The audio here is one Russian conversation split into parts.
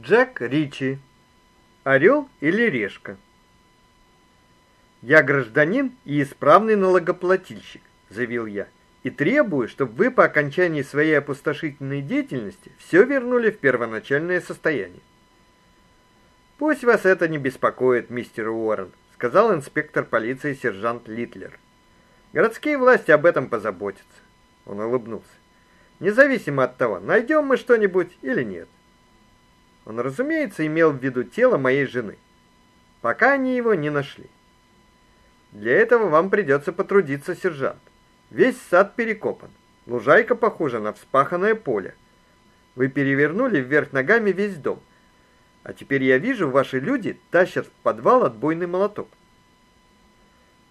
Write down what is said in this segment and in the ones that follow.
Джек Ричи. Орел или решка? Я гражданин и исправный налогоплательщик, заявил я, и требую, чтобы вы по окончании своей опустошительной деятельности все вернули в первоначальное состояние. Пусть вас это не беспокоит, мистер Уоррен, сказал инспектор полиции сержант Литлер. Городские власти об этом позаботятся. Он улыбнулся. Независимо от того, найдем мы что-нибудь или нет. Он, разумеется, имел в виду тело моей жены. Пока они его не нашли. Для этого вам придется потрудиться, сержант. Весь сад перекопан. Лужайка похожа на вспаханное поле. Вы перевернули вверх ногами весь дом. А теперь я вижу, ваши люди тащат в подвал отбойный молоток.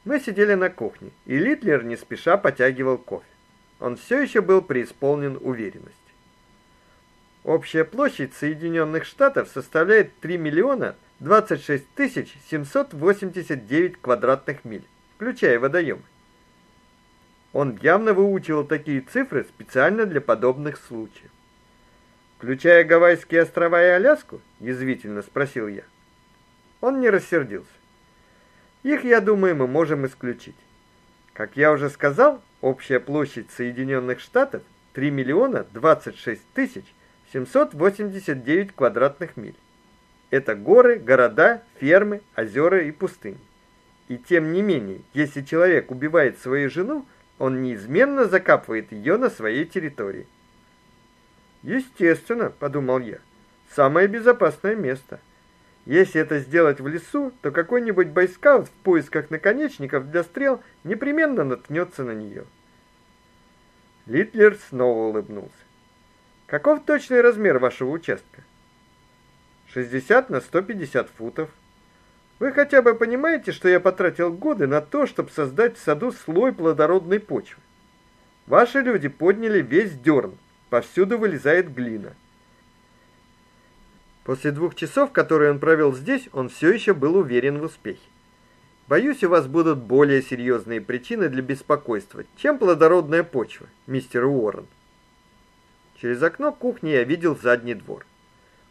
Мы сидели на кухне, и Литлер не спеша потягивал кофе. Он все еще был преисполнен уверенности. Общая площадь Соединенных Штатов составляет 3 миллиона 26 тысяч 789 квадратных миль, включая водоемы. Он явно выучивал такие цифры специально для подобных случаев. Включая Гавайские острова и Аляску, язвительно спросил я. Он не рассердился. Их, я думаю, мы можем исключить. Как я уже сказал, общая площадь Соединенных Штатов 3 миллиона 26 тысяч 789 квадратных миль. Это горы, города, фермы, озера и пустыни. И тем не менее, если человек убивает свою жену, он неизменно закапывает ее на своей территории. Естественно, подумал я. Самое безопасное место. Если это сделать в лесу, то какой-нибудь бойскаут в поисках наконечников для стрел непременно наткнется на нее. Литлер снова улыбнулся. Каков точный размер вашего участка? 60 на 150 футов. Вы хотя бы понимаете, что я потратил годы на то, чтобы создать в саду слой плодородной почвы. Ваши люди подняли весь дерн, повсюду вылезает глина. После двух часов, которые он провел здесь, он все еще был уверен в успехе. Боюсь, у вас будут более серьезные причины для беспокойства, чем плодородная почва, мистер Уоррен. Через окно кухни я видел задний двор.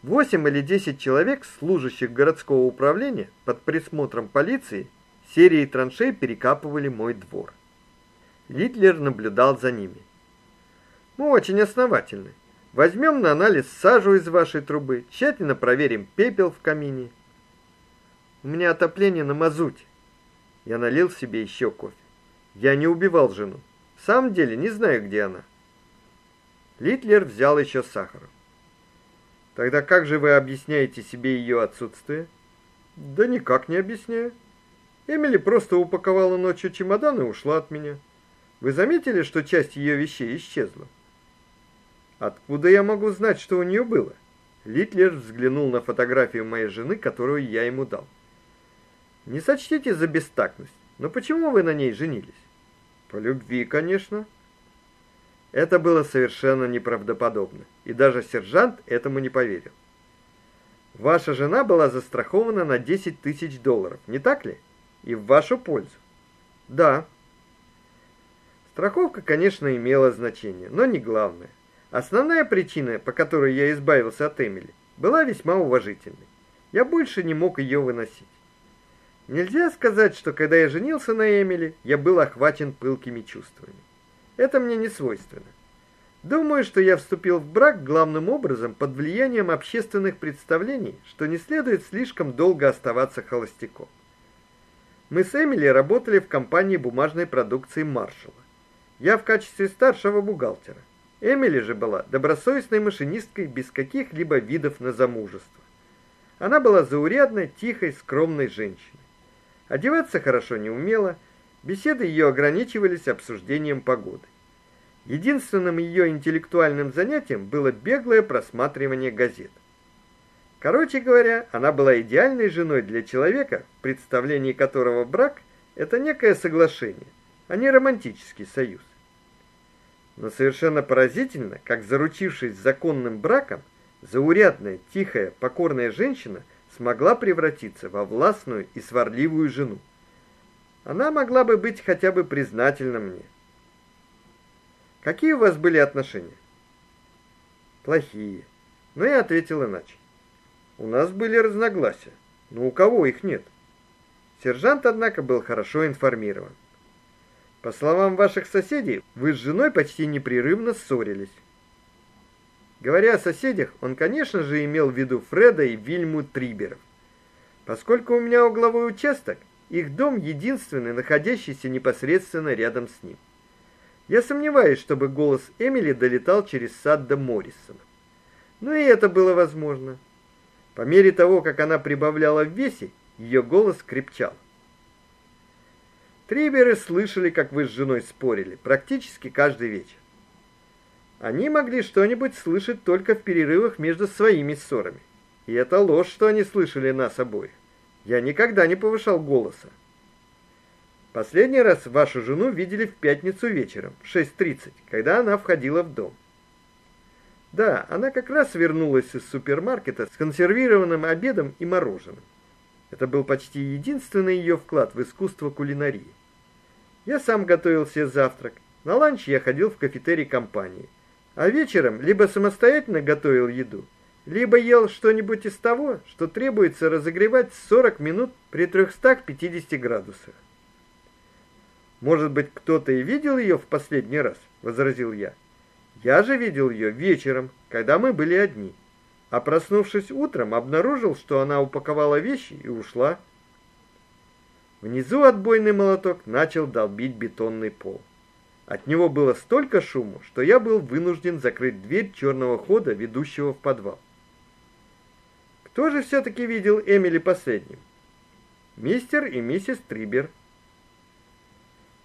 Восемь или десять человек, служащих городского управления, под присмотром полиции, серией траншей перекапывали мой двор. Литлер наблюдал за ними. Мы очень основательны. Возьмем на анализ сажу из вашей трубы, тщательно проверим пепел в камине. У меня отопление на мазуте. Я налил себе еще кофе. Я не убивал жену. В самом деле не знаю, где она. Литлер взял еще сахара. Тогда как же вы объясняете себе ее отсутствие? Да никак не объясняю. Эмили просто упаковала ночью чемодан и ушла от меня. Вы заметили, что часть ее вещей исчезла? Откуда я могу знать, что у нее было? Литлер взглянул на фотографию моей жены, которую я ему дал. Не сочтите за бестактность, но почему вы на ней женились? По любви, конечно. Это было совершенно неправдоподобно, и даже сержант этому не поверил. Ваша жена была застрахована на 10 тысяч долларов, не так ли? И в вашу пользу. Да. Страховка, конечно, имела значение, но не главное. Основная причина, по которой я избавился от Эмили, была весьма уважительной. Я больше не мог ее выносить. Нельзя сказать, что когда я женился на Эмили, я был охвачен пылкими чувствами. Это мне не свойственно. Думаю, что я вступил в брак главным образом под влиянием общественных представлений, что не следует слишком долго оставаться холостяком. Мы с Эмили работали в компании бумажной продукции Маршалла. Я в качестве старшего бухгалтера. Эмили же была добросовестной машинисткой без каких-либо видов на замужество. Она была заурядной, тихой, скромной женщиной. Одеваться хорошо не умела, Беседы ее ограничивались обсуждением погоды. Единственным ее интеллектуальным занятием было беглое просматривание газет. Короче говоря, она была идеальной женой для человека, в представлении которого брак это некое соглашение, а не романтический союз. Но совершенно поразительно, как заручившись законным браком, заурядная, тихая, покорная женщина смогла превратиться во властную и сварливую жену. Она могла бы быть хотя бы признательна мне. Какие у вас были отношения? Плохие. Но я ответил иначе. У нас были разногласия, но у кого их нет? Сержант, однако, был хорошо информирован. По словам ваших соседей, вы с женой почти непрерывно ссорились. Говоря о соседях, он, конечно же, имел в виду Фреда и Вильму Триберов. Поскольку у меня угловой участок, их дом единственный, находящийся непосредственно рядом с ним. Я сомневаюсь, чтобы голос Эмили долетал через сад до Моррисона. Но и это было возможно. По мере того, как она прибавляла в весе, ее голос крепчал. Триберы слышали, как вы с женой спорили, практически каждый вечер. Они могли что-нибудь слышать только в перерывах между своими ссорами. И это ложь, что они слышали нас обоих. Я никогда не повышал голоса. Последний раз вашу жену видели в пятницу вечером, в 6:30, когда она входила в дом. Да, она как раз вернулась из супермаркета с консервированным обедом и мороженым. Это был почти единственный ее вклад в искусство кулинарии. Я сам готовил себе завтрак. На ланч я ходил в кафетерий компании. А вечером либо самостоятельно готовил еду, либо ел что-нибудь из того, что требуется разогревать 40 минут при 350 градусах. Может быть, кто-то и видел ее в последний раз, возразил я. Я же видел ее вечером, когда мы были одни. А проснувшись утром, обнаружил, что она упаковала вещи и ушла. Внизу отбойный молоток начал долбить бетонный пол. От него было столько шума, что я был вынужден закрыть дверь черного хода, ведущего в подвал. Кто же все таки видел Эмили последним? Мистер и миссис Трибер.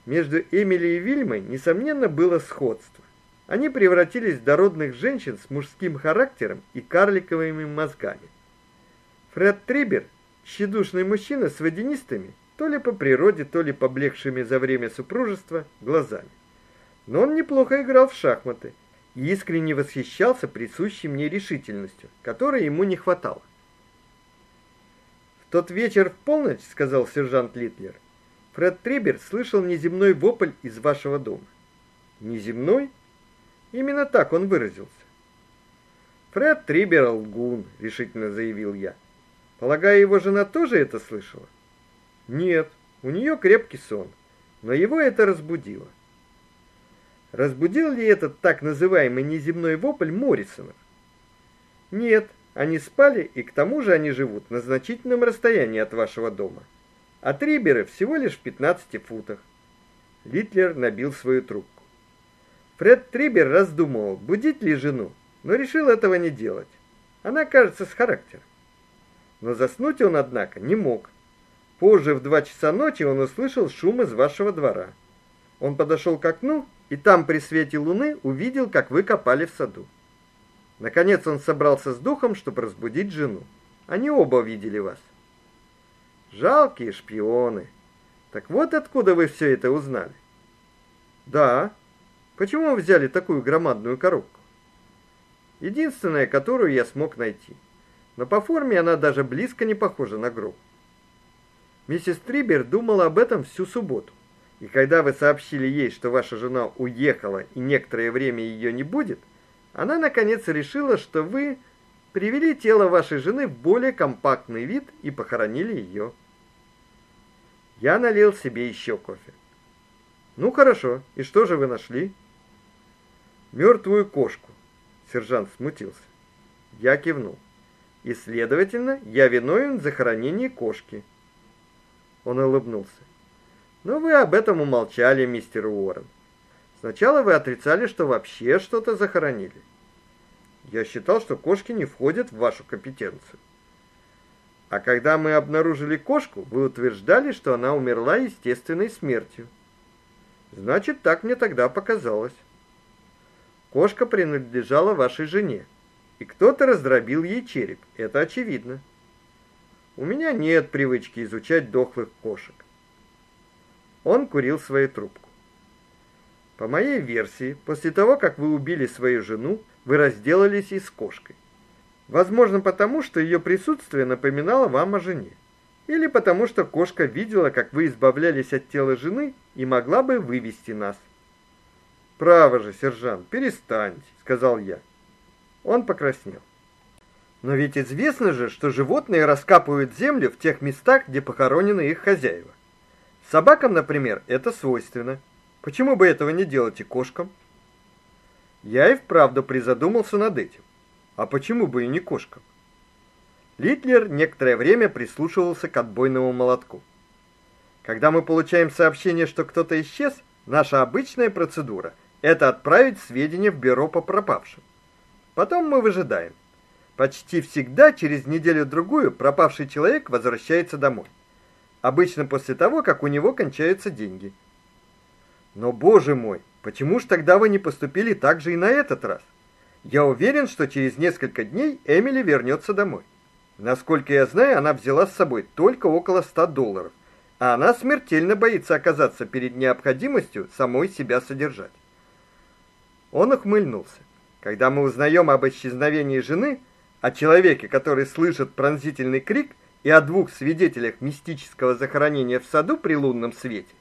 Между Эмили и Вильмой несомненно было сходство. Они превратились в дородных женщин с мужским характером и карликовыми мозгами. Фред Трибер, тщедушный мужчина с водянистыми, то ли по природе, то ли поблекшими за время супружества глазами. Но он неплохо играл в шахматы и искренне восхищался присущей мне решительностью, которой ему не хватало. Тот вечер в полночь, сказал сержант Литлер, Фред Трибер слышал неземной вопль из вашего дома. Неземной? Именно так он выразился. Фред Трибер лгун, решительно заявил я. Полагаю, его жена тоже это слышала? Нет, у нее крепкий сон, но его это разбудило. Разбудил ли этот так называемый неземной вопль Моррисона? Нет, они спали, и к тому же они живут на значительном расстоянии от вашего дома а Триберы всего лишь в 15 футах. Литлер набил свою трубку. Фред Трибер раздумывал, будить ли жену, но решил этого не делать. Она, кажется, с характером. Но заснуть он, однако, не мог. Позже в два часа ночи он услышал шум из вашего двора. Он подошел к окну и там при свете луны увидел, как вы копали в саду. Наконец он собрался с духом, чтобы разбудить жену. Они оба видели вас. Жалкие шпионы. Так вот откуда вы все это узнали? Да. Почему вы взяли такую громадную коробку? Единственная, которую я смог найти. Но по форме она даже близко не похожа на гроб. Миссис Трибер думала об этом всю субботу. И когда вы сообщили ей, что ваша жена уехала и некоторое время ее не будет, она наконец решила, что вы привели тело вашей жены в более компактный вид и похоронили ее. Я налил себе еще кофе. Ну хорошо. И что же вы нашли? Мертвую кошку. Сержант смутился. Я кивнул. И, следовательно, я виновен в захоронении кошки. Он улыбнулся. Но вы об этом умолчали, мистер Уоррен. Сначала вы отрицали, что вообще что-то захоронили. Я считал, что кошки не входят в вашу компетенцию. А когда мы обнаружили кошку, вы утверждали, что она умерла естественной смертью. Значит, так мне тогда показалось. Кошка принадлежала вашей жене, и кто-то раздробил ей череп. Это очевидно. У меня нет привычки изучать дохлых кошек. Он курил свою трубку. По моей версии, после того, как вы убили свою жену, вы разделались и с кошкой. Возможно, потому что ее присутствие напоминало вам о жене, или потому что кошка видела, как вы избавлялись от тела жены и могла бы вывести нас. Право же, сержант, перестаньте, сказал я. Он покраснел. Но ведь известно же, что животные раскапывают землю в тех местах, где похоронены их хозяева. Собакам, например, это свойственно. Почему бы этого не делать и кошкам? Я и вправду призадумался над этим. А почему бы и не кошкам? Литлер некоторое время прислушивался к отбойному молотку. Когда мы получаем сообщение, что кто-то исчез, наша обычная процедура это отправить сведения в бюро по пропавшим. Потом мы выжидаем. Почти всегда через неделю-другую пропавший человек возвращается домой. Обычно после того, как у него кончаются деньги. Но, боже мой, почему ж тогда вы не поступили так же и на этот раз? Я уверен, что через несколько дней Эмили вернется домой. Насколько я знаю, она взяла с собой только около 100 долларов, а она смертельно боится оказаться перед необходимостью самой себя содержать. Он ухмыльнулся. Когда мы узнаем об исчезновении жены, о человеке, который слышит пронзительный крик, и о двух свидетелях мистического захоронения в саду при лунном свете,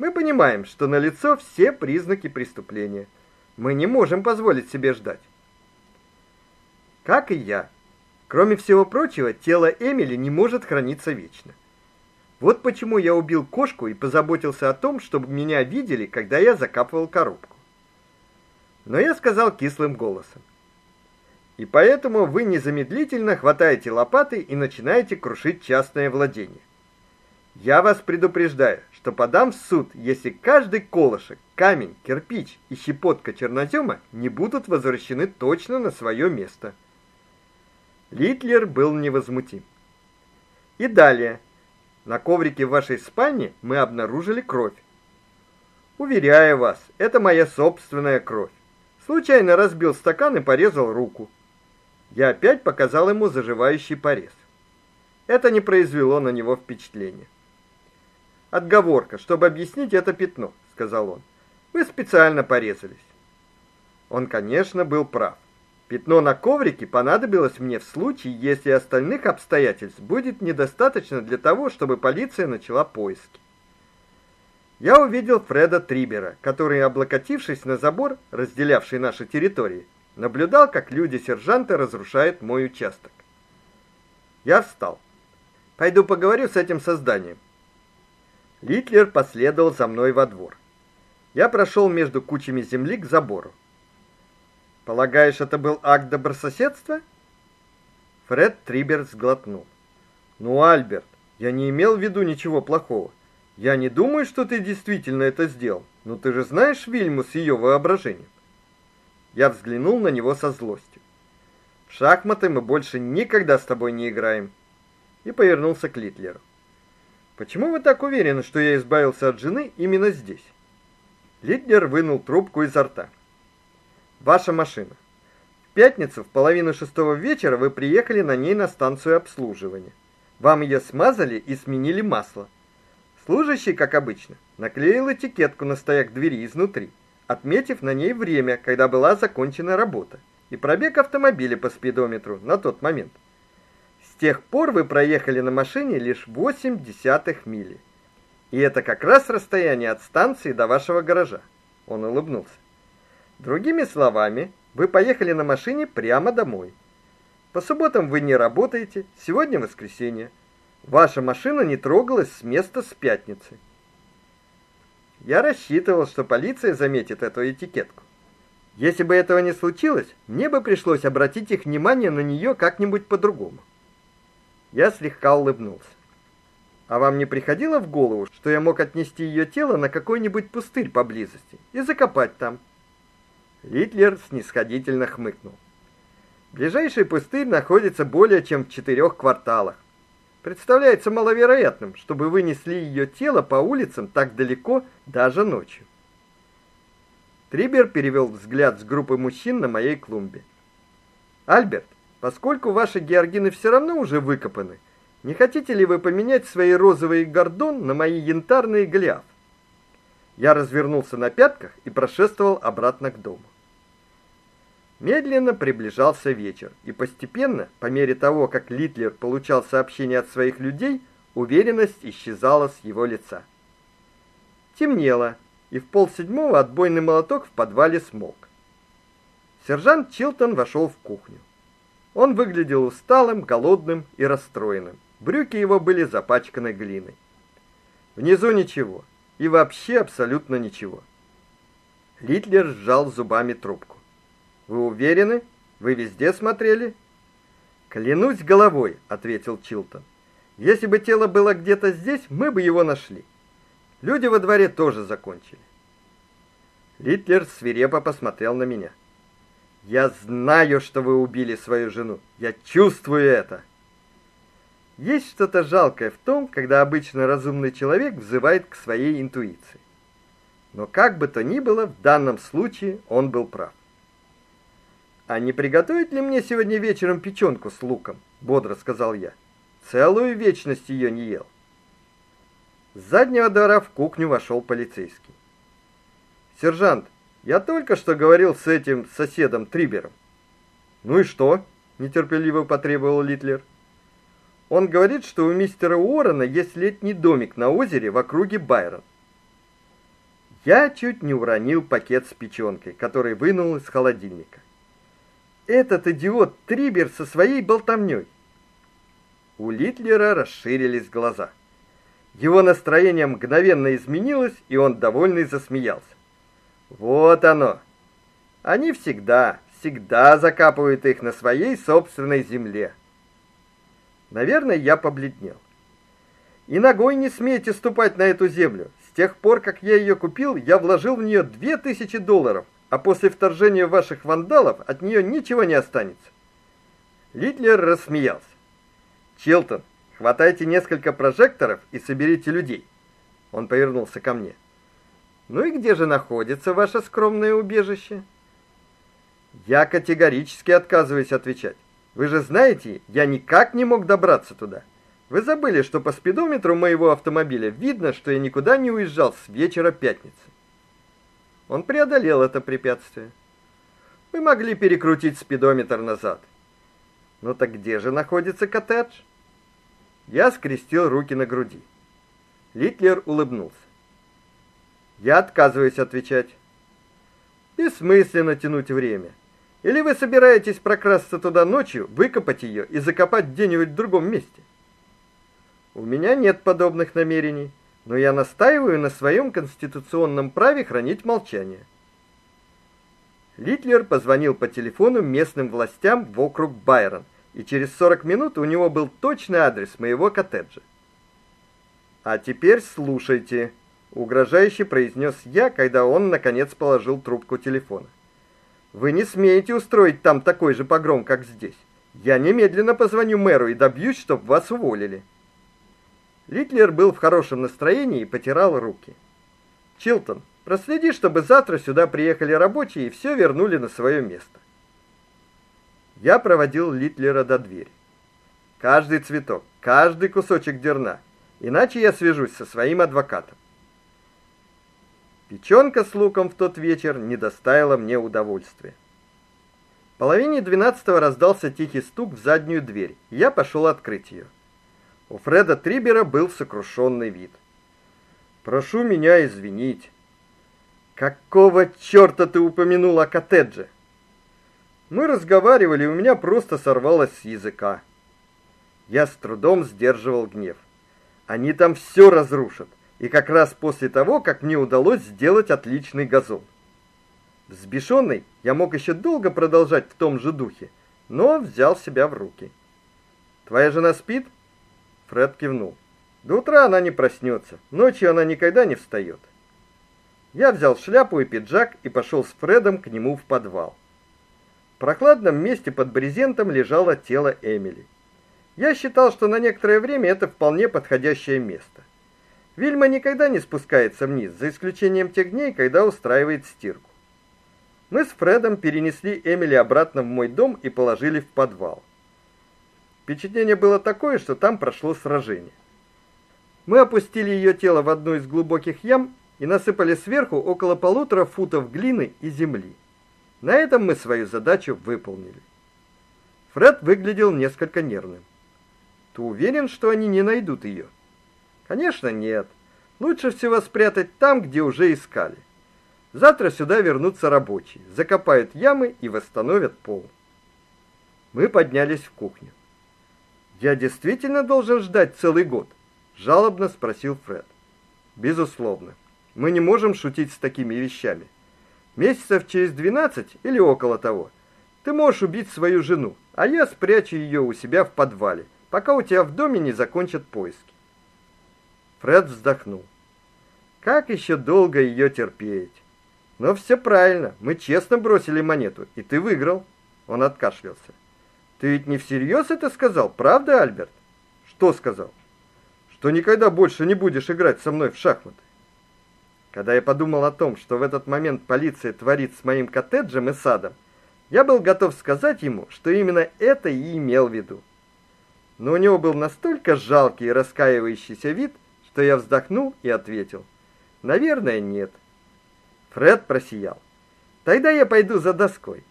мы понимаем, что налицо все признаки преступления. Мы не можем позволить себе ждать. Как и я. Кроме всего прочего, тело Эмили не может храниться вечно. Вот почему я убил кошку и позаботился о том, чтобы меня видели, когда я закапывал коробку. Но я сказал кислым голосом: "И поэтому вы незамедлительно хватаете лопаты и начинаете крушить частное владение. Я вас предупреждаю, что подам в суд, если каждый колышек, камень, кирпич и щепотка чернозема не будут возвращены точно на свое место". Литлер был невозмутим. И далее. На коврике в вашей спальне мы обнаружили кровь. Уверяю вас, это моя собственная кровь. Случайно разбил стакан и порезал руку. Я опять показал ему заживающий порез. Это не произвело на него впечатления. Отговорка, чтобы объяснить это пятно, сказал он. Вы специально порезались. Он, конечно, был прав. Пятно на коврике понадобилось мне в случае, если остальных обстоятельств будет недостаточно для того, чтобы полиция начала поиски. Я увидел Фреда Трибера, который, облокотившись на забор, разделявший наши территории, наблюдал, как люди сержанта разрушают мой участок. Я встал. Пойду поговорю с этим созданием. Литлер последовал за мной во двор. Я прошел между кучами земли к забору. Полагаешь, это был акт добрососедства? Фред Трибер сглотнул. Ну, Альберт, я не имел в виду ничего плохого. Я не думаю, что ты действительно это сделал. Но ты же знаешь Вильму с ее воображением. Я взглянул на него со злостью. В шахматы мы больше никогда с тобой не играем. И повернулся к Литлеру. Почему вы так уверены, что я избавился от жены именно здесь? Литлер вынул трубку изо рта. Ваша машина. В пятницу в половину шестого вечера вы приехали на ней на станцию обслуживания. Вам ее смазали и сменили масло. Служащий, как обычно, наклеил этикетку на стояк двери изнутри, отметив на ней время, когда была закончена работа, и пробег автомобиля по спидометру на тот момент. Тех пор вы проехали на машине лишь 8 десятых мили. И это как раз расстояние от станции до вашего гаража. Он улыбнулся. Другими словами, вы поехали на машине прямо домой. По субботам вы не работаете, сегодня воскресенье. Ваша машина не трогалась с места с пятницы. Я рассчитывал, что полиция заметит эту этикетку. Если бы этого не случилось, мне бы пришлось обратить их внимание на нее как-нибудь по-другому. Я слегка улыбнулся. А вам не приходило в голову, что я мог отнести ее тело на какой-нибудь пустырь поблизости и закопать там? Литлер снисходительно хмыкнул. Ближайший пустырь находится более чем в четырех кварталах. Представляется маловероятным, чтобы вы несли ее тело по улицам так далеко даже ночью. Трибер перевел взгляд с группы мужчин на моей клумбе. Альберт, поскольку ваши георгины все равно уже выкопаны, не хотите ли вы поменять свои розовые гордон на мои янтарные гляв? Я развернулся на пятках и прошествовал обратно к дому. Медленно приближался вечер, и постепенно, по мере того, как Литлер получал сообщения от своих людей, уверенность исчезала с его лица. Темнело, и в полседьмого отбойный молоток в подвале смолк. Сержант Чилтон вошел в кухню. Он выглядел усталым, голодным и расстроенным. Брюки его были запачканы глиной. Внизу ничего, и вообще абсолютно ничего. Литлер сжал зубами трубку. Вы уверены? Вы везде смотрели? Клянусь головой, ответил Чилтон. Если бы тело было где-то здесь, мы бы его нашли. Люди во дворе тоже закончили. Литлер свирепо посмотрел на меня. Я знаю, что вы убили свою жену. Я чувствую это. Есть что-то жалкое в том, когда обычно разумный человек взывает к своей интуиции. Но как бы то ни было, в данном случае он был прав. А не приготовить ли мне сегодня вечером печёнку с луком? бодро сказал я. Целую вечность её не ел. С заднего двора в кухню вошел полицейский. Сержант, я только что говорил с этим соседом Трибером. Ну и что? нетерпеливо потребовал Литлер. Он говорит, что у мистера Уоррена есть летний домик на озере в округе Байрон. Я чуть не уронил пакет с печёнкой, который вынул из холодильника. Этот идиот Трибер со своей болтовнёй. У Литлера расширились глаза. Его настроение мгновенно изменилось, и он довольный засмеялся. Вот оно. Они всегда, всегда закапывают их на своей собственной земле. Наверное, я побледнел. И ногой не смейте ступать на эту землю. С тех пор, как я ее купил, я вложил в нее две тысячи долларов, а после вторжения ваших вандалов от нее ничего не останется. Литлер рассмеялся. Чилтон, хватайте несколько прожекторов и соберите людей. Он повернулся ко мне. Ну и где же находится ваше скромное убежище? Я категорически отказываюсь отвечать. Вы же знаете, я никак не мог добраться туда. Вы забыли, что по спидометру моего автомобиля видно, что я никуда не уезжал с вечера пятницы. Он преодолел это препятствие. Вы могли перекрутить спидометр назад. Но так где же находится коттедж? Я скрестил руки на груди. Литлер улыбнулся. Я отказываюсь отвечать. Бессмысленно тянуть время. Или вы собираетесь прокрасться туда ночью, выкопать ее и закопать где-нибудь в другом месте? У меня нет подобных намерений, но я настаиваю на своем конституционном праве хранить молчание. Литлер позвонил по телефону местным властям в округ Байрон, и через 40 минут у него был точный адрес моего коттеджа. А теперь слушайте, угрожающе произнес я, когда он наконец положил трубку телефона. Вы не смеете устроить там такой же погром, как здесь. Я немедленно позвоню мэру и добьюсь, чтобы вас уволили. Литлер был в хорошем настроении и потирал руки. Чилтон, проследи, чтобы завтра сюда приехали рабочие и все вернули на свое место. Я проводил Литлера до двери. Каждый цветок, каждый кусочек дерна, иначе я свяжусь со своим адвокатом. Печёнка с луком в тот вечер не доставила мне удовольствия. Половине двенадцатого раздался тихий стук в заднюю дверь. Я пошел открыть ее. У Фреда Трибера был сокрушенный вид. Прошу меня извинить. Какого чёрта ты упомянул о коттедже? Мы разговаривали, у меня просто сорвалось с языка. Я с трудом сдерживал гнев. Они там все разрушат и как раз после того, как мне удалось сделать отличный газон. Взбешенный, я мог еще долго продолжать в том же духе, но взял себя в руки. Твоя жена спит? Фред кивнул. До утра она не проснется, ночью она никогда не встает. Я взял шляпу и пиджак и пошел с Фредом к нему в подвал. В прохладном месте под брезентом лежало тело Эмили. Я считал, что на некоторое время это вполне подходящее место. Вильма никогда не спускается вниз, за исключением тех дней, когда устраивает стирку. Мы с Фредом перенесли Эмили обратно в мой дом и положили в подвал. Впечатление было такое, что там прошло сражение. Мы опустили ее тело в одну из глубоких ям и насыпали сверху около полутора футов глины и земли. На этом мы свою задачу выполнили. Фред выглядел несколько нервным. Ты уверен, что они не найдут ее? Конечно, нет. Лучше всего спрятать там, где уже искали. Завтра сюда вернутся рабочие, закопают ямы и восстановят пол. Мы поднялись в кухню. Я действительно должен ждать целый год, жалобно спросил Фред. Безусловно. Мы не можем шутить с такими вещами. Месяцев через 12 или около того ты можешь убить свою жену, а я спрячу ее у себя в подвале, пока у тебя в доме не закончат поиски. Фред вздохнул. Как еще долго ее терпеть? Но все правильно. Мы честно бросили монету, и ты выиграл. Он откашлялся. Ты ведь не всерьез это сказал, правда, Альберт? Что сказал? Что никогда больше не будешь играть со мной в шахматы. Когда я подумал о том, что в этот момент полиция творит с моим коттеджем и садом, я был готов сказать ему, что именно это и имел в виду. Но у него был настолько жалкий и раскаивающийся вид, что я вздохнул и ответил: "Наверное, нет". Фред просиял. "Тогда я пойду за доской.